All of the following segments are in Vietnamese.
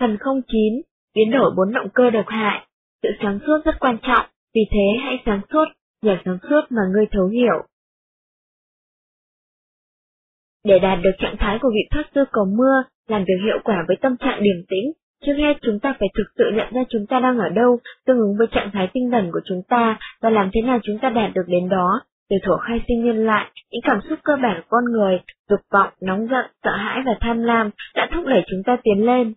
Phần 09, biến đổi bốn động cơ độc hại. Sự sáng suốt rất quan trọng, vì thế hãy sáng suốt, nhờ sáng suốt mà ngươi thấu hiểu. Để đạt được trạng thái của vị thoát sư cầu mưa, làm việc hiệu quả với tâm trạng điềm tĩnh, trước hết chúng ta phải thực sự nhận ra chúng ta đang ở đâu, tương ứng với trạng thái tinh thần của chúng ta, và làm thế nào chúng ta đạt được đến đó. Từ thổ khai sinh nhân lại, những cảm xúc cơ bản của con người, dục vọng, nóng giận, sợ hãi và tham lam đã thúc đẩy chúng ta tiến lên.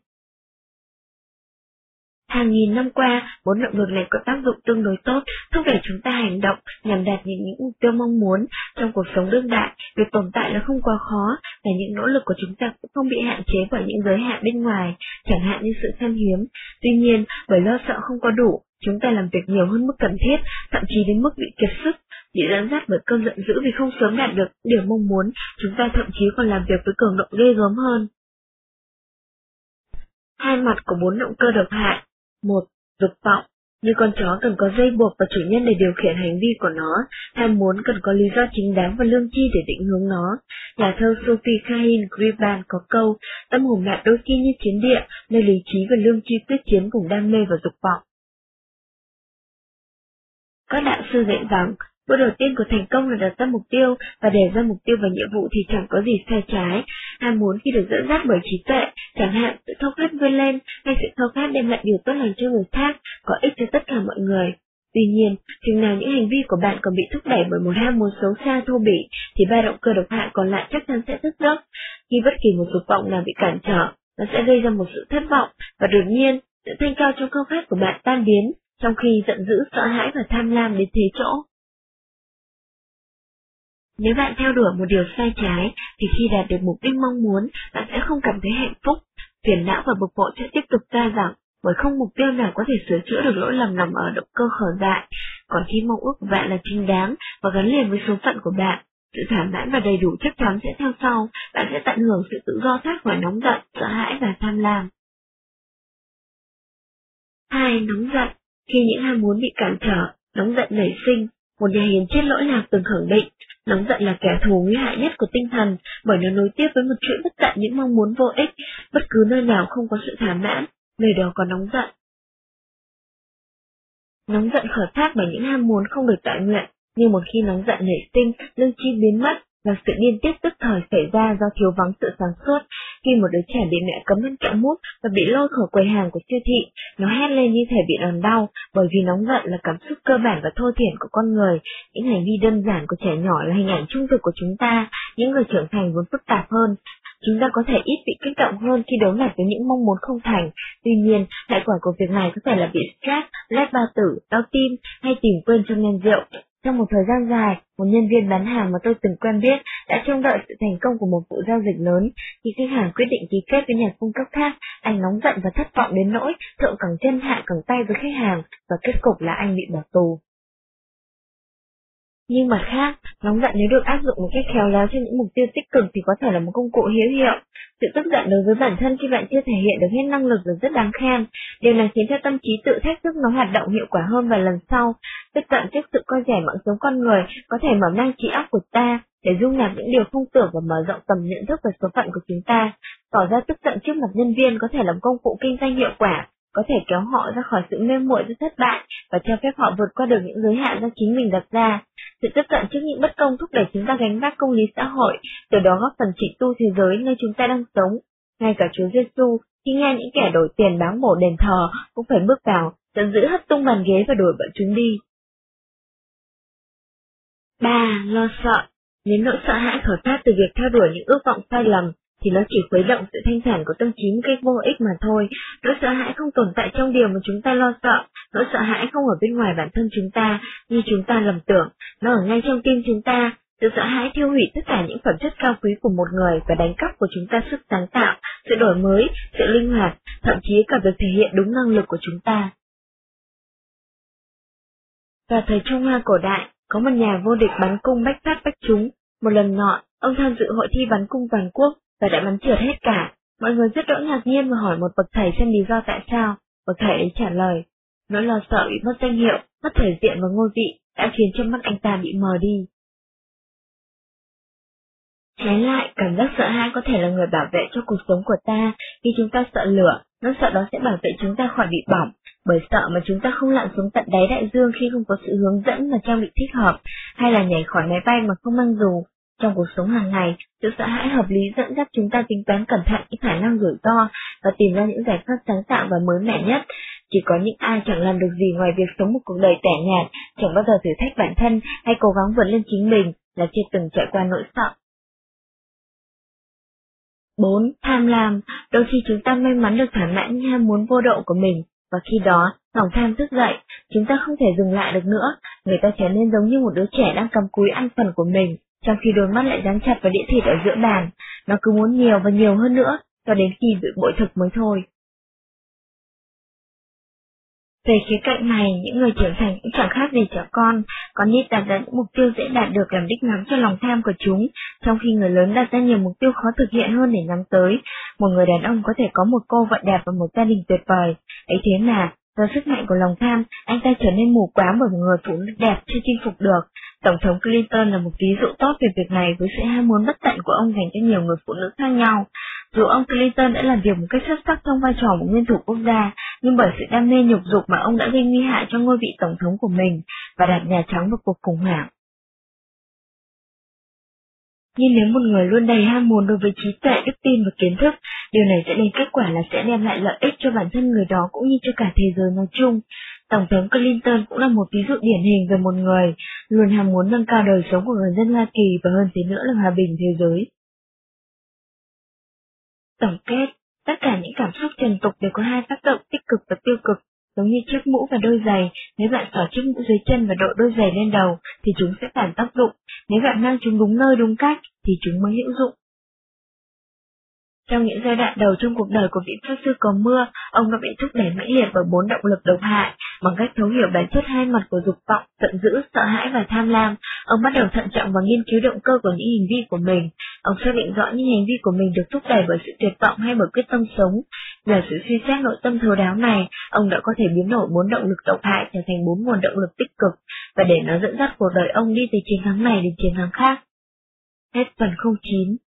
Hàng nghìn năm qua, bốn động lực này có tác dụng tương đối tốt, thúc đẩy chúng ta hành động nhằm đạt những, những mục tiêu mong muốn. Trong cuộc sống đương đại, việc tồn tại là không quá khó, và những nỗ lực của chúng ta cũng không bị hạn chế bởi những giới hạn bên ngoài, chẳng hạn như sự khan hiếm. Tuy nhiên, bởi lo sợ không có đủ, chúng ta làm việc nhiều hơn mức cần thiết, thậm chí đến mức bị kiệt sức. Bị dẫn dắt bởi cơn giận dữ vì không sớm đạt được điều mong muốn, chúng ta thậm chí còn làm việc với cường độ ghê gớm hơn. Hai mặt của bốn động cơ độc hại một, dục vọng, như con chó cần có dây buộc và chủ nhân để điều khiển hành vi của nó, ham muốn cần có lý do chính đáng và lương chi để định hướng nó. Nhà thơ Sophie Cahin Griban có câu, tâm hồn bạn đôi khi như chiến địa, nơi lý trí và lương chi quyết chiến cùng đam mê và dục vọng. Các đạo sư dạy rằng, Bước đầu tiên của thành công là đặt ra mục tiêu và đề ra mục tiêu và nhiệm vụ thì chẳng có gì sai trái. Ham muốn khi được dẫn dắt bởi trí tuệ, chẳng hạn sự khao khát vươn lên hay sự khao khát đem lại điều tốt lành cho người khác, có ích cho tất cả mọi người. Tuy nhiên, chừng nào những hành vi của bạn còn bị thúc đẩy bởi một ham muốn xấu xa thô bỉ, thì ba động cơ độc hại còn lại chắc chắn sẽ thức giấc. Khi bất kỳ một dục vọng nào bị cản trở, nó sẽ gây ra một sự thất vọng, và đột nhiên, sự thanh cao trong khao khát của bạn tan biến, trong khi giận dữ, sợ hãi và tham lam đến thế chỗ. Nếu bạn theo đuổi một điều sai trái, thì khi đạt được mục đích mong muốn, bạn sẽ không cảm thấy hạnh phúc. Phiền não và bực bội sẽ tiếp tục ra rằng, bởi không mục tiêu nào có thể sửa chữa được lỗi lầm nằm ở động cơ khởi dại. Còn khi mong ước của bạn là chính đáng và gắn liền với số phận của bạn, sự thỏa mãn và đầy đủ chắc chắn sẽ theo sau, bạn sẽ tận hưởng sự tự do thoát khỏi nóng giận, sợ hãi và tham lam. 2. Nóng giận Khi những ham muốn bị cản trở, nóng giận nảy sinh, một nhà hiền chết lỗi nào từng khẳng định, nóng giận là kẻ thù nguy hại nhất của tinh thần, bởi nó nối tiếp với một chuỗi bất tận những mong muốn vô ích, bất cứ nơi nào không có sự thỏa mãn, nơi đó có nóng giận. Nóng giận khởi phát bởi những ham muốn không được tại nguyện, nhưng một khi nóng giận nảy sinh, lương chi biến mất, là sự điên tiết tức thời xảy ra do thiếu vắng sự sáng suốt. Khi một đứa trẻ bị mẹ cấm ăn kẹo mút và bị lôi khỏi quầy hàng của siêu thị, nó hét lên như thể bị đòn đau, bởi vì nóng giận là cảm xúc cơ bản và thô thiển của con người. Những hành vi đơn giản của trẻ nhỏ là hình ảnh trung thực của chúng ta, những người trưởng thành vốn phức tạp hơn. Chúng ta có thể ít bị kích động hơn khi đối mặt với những mong muốn không thành, tuy nhiên, hệ quả của việc này có thể là bị stress, lép bao tử, đau tim hay tìm quên trong men rượu. Trong một thời gian dài, một nhân viên bán hàng mà tôi từng quen biết đã trông đợi sự thành công của một vụ giao dịch lớn. Khi khách hàng quyết định ký kết với nhà cung cấp khác, anh nóng giận và thất vọng đến nỗi thượng cẳng chân hạ cẳng tay với khách hàng và kết cục là anh bị bỏ tù. Nhưng mặt khác, nóng giận nếu được áp dụng một cách khéo léo cho những mục tiêu tích cực thì có thể là một công cụ hữu hiệu. Sự tức giận đối với bản thân khi bạn chưa thể hiện được hết năng lực là rất đáng khen. Điều này khiến cho tâm trí tự thách thức nó hoạt động hiệu quả hơn và lần sau. Tức giận trước sự coi rẻ mạng sống con người có thể mở mang trí óc của ta để dung nạp những điều không tưởng và mở rộng tầm nhận thức về số phận của chúng ta. Tỏ ra tức giận trước mặt nhân viên có thể làm công cụ kinh doanh hiệu quả, có thể kéo họ ra khỏi sự mê muội do thất bại và cho phép họ vượt qua được những giới hạn do chính mình đặt ra. Sự tiếp cận trước những bất công thúc đẩy chúng ta gánh vác công lý xã hội, từ đó góp phần trị tu thế giới nơi chúng ta đang sống. Ngay cả Chúa Giêsu khi nghe những kẻ đổi tiền báo bổ đền thờ cũng phải bước vào, giận dữ hất tung bàn ghế và đuổi bọn chúng đi. 3. Lo sợ Nếu nỗi sợ hãi khởi phát từ việc theo đuổi những ước vọng sai lầm, thì nó chỉ khuấy động sự thanh thản của tâm trí một cách vô ích mà thôi. Nỗi sợ hãi không tồn tại trong điều mà chúng ta lo sợ, nỗi sợ hãi không ở bên ngoài bản thân chúng ta, như chúng ta lầm tưởng, nó ở ngay trong tim chúng ta. Sự sợ hãi thiêu hủy tất cả những phẩm chất cao quý của một người và đánh cắp của chúng ta sức sáng tạo, sự đổi mới, sự linh hoạt, thậm chí cả việc thể hiện đúng năng lực của chúng ta. Vào thời Trung Hoa cổ đại, có một nhà vô địch bắn cung bách phát bách chúng. Một lần nọ, ông tham dự hội thi bắn cung toàn quốc và đã bắn trượt hết cả. Mọi người rất đỗi ngạc nhiên và hỏi một bậc thầy xem lý do tại sao. Bậc thầy ấy trả lời, nỗi lo sợ bị mất danh hiệu, mất thể diện và ngôi vị đã khiến cho mắt anh ta bị mờ đi. Trái lại, cảm giác sợ hãi có thể là người bảo vệ cho cuộc sống của ta. Khi chúng ta sợ lửa, nỗi sợ đó sẽ bảo vệ chúng ta khỏi bị bỏng, bởi sợ mà chúng ta không lặn xuống tận đáy đại dương khi không có sự hướng dẫn và trang bị thích hợp, hay là nhảy khỏi máy bay mà không mang dù. Trong cuộc sống hàng ngày, sự sợ hãi hợp lý dẫn dắt chúng ta tính toán cẩn thận những khả năng rủi ro và tìm ra những giải pháp sáng tạo và mới mẻ nhất. Chỉ có những ai chẳng làm được gì ngoài việc sống một cuộc đời tẻ nhạt, chẳng bao giờ thử thách bản thân hay cố gắng vượt lên chính mình là chưa từng trải qua nỗi sợ. 4. Tham lam. Đôi khi chúng ta may mắn được thỏa mãn những ham muốn vô độ của mình, và khi đó, lòng tham thức dậy, chúng ta không thể dừng lại được nữa, người ta trở nên giống như một đứa trẻ đang cầm cúi ăn phần của mình, trong khi đôi mắt lại dán chặt vào đĩa thịt ở giữa bàn, nó cứ muốn nhiều và nhiều hơn nữa, cho đến khi bị bội thực mới thôi. Về khía cạnh này, những người trưởng thành cũng chẳng khác gì trẻ con, con nít đặt ra những mục tiêu dễ đạt được làm đích ngắm cho lòng tham của chúng, trong khi người lớn đặt ra nhiều mục tiêu khó thực hiện hơn để nhắm tới. Một người đàn ông có thể có một cô vợ đẹp và một gia đình tuyệt vời, ấy thế mà, do sức mạnh của lòng tham, anh ta trở nên mù quáng bởi một người phụ nữ đẹp chưa chinh phục được. Tổng thống Clinton là một ví dụ tốt về việc này với sự ham muốn bất tận của ông dành cho nhiều người phụ nữ khác nhau. Dù ông Clinton đã làm việc một cách xuất sắc trong vai trò một nguyên thủ quốc gia, nhưng bởi sự đam mê nhục dục mà ông đã gây nguy hại cho ngôi vị tổng thống của mình và đặt Nhà Trắng vào cuộc khủng hoảng. Nhưng nếu một người luôn đầy ham muốn đối với trí tuệ, đức tin và kiến thức, điều này sẽ đem kết quả là sẽ đem lại lợi ích cho bản thân người đó cũng như cho cả thế giới nói chung. Tổng thống Clinton cũng là một ví dụ điển hình về một người luôn ham muốn nâng cao đời sống của người dân Hoa Kỳ và hơn thế nữa là hòa bình thế giới. Tổng kết, tất cả những cảm xúc trần tục đều có hai tác động tích cực và tiêu cực, giống như chiếc mũ và đôi giày, nếu bạn xỏ chiếc mũ dưới chân và đội đôi giày lên đầu thì chúng sẽ phản tác dụng, nếu bạn mang chúng đúng nơi đúng cách thì chúng mới hữu dụng. Trong những giai đoạn đầu trong cuộc đời của vị pháp sư cầu mưa, ông đã bị thúc đẩy mãnh liệt bởi bốn động lực độc hại. Bằng cách thấu hiểu bản chất hai mặt của dục vọng, giận dữ, sợ hãi và tham lam, ông bắt đầu thận trọng và nghiên cứu động cơ của những hành vi của mình. Ông xác định rõ những hành vi của mình được thúc đẩy bởi sự tuyệt vọng hay bởi quyết tâm sống. Nhờ sự suy xét nội tâm thấu đáo này, ông đã có thể biến đổi bốn động lực độc hại trở thành bốn nguồn động lực tích cực, và để nó dẫn dắt cuộc đời ông đi từ chiến thắng này đến chiến thắng khác. Hết phần 09